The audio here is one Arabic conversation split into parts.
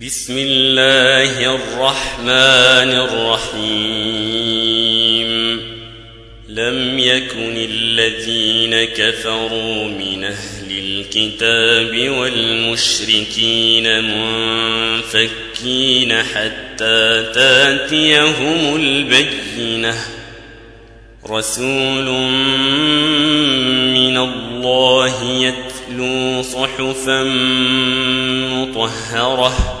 بسم الله الرحمن الرحيم. لم يكن الذين كفروا من أهل الكتاب والمشركين منفكين حتى تأتيهم البينة. رسول من الله يتلو صحفا مطهرة.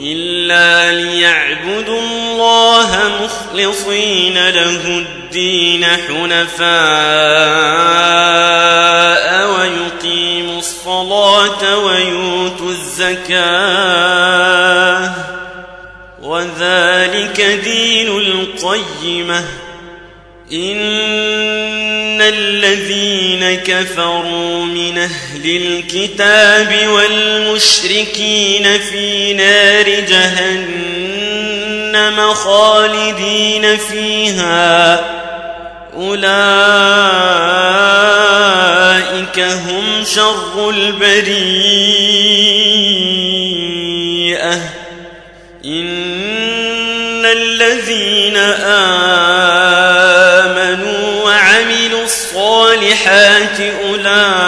إلا ليعبدوا الله مخلصين له الدين حنفاء ويقيموا الصلاة ويؤتوا الزكاة وذلك دين القيمة إن الذين كفروا من أهل الكتاب والمشركين في نار جهنم خالدين فيها. أولئك هم شر البريئة. إن الذين آمنوا وعملوا الصالحات أولئك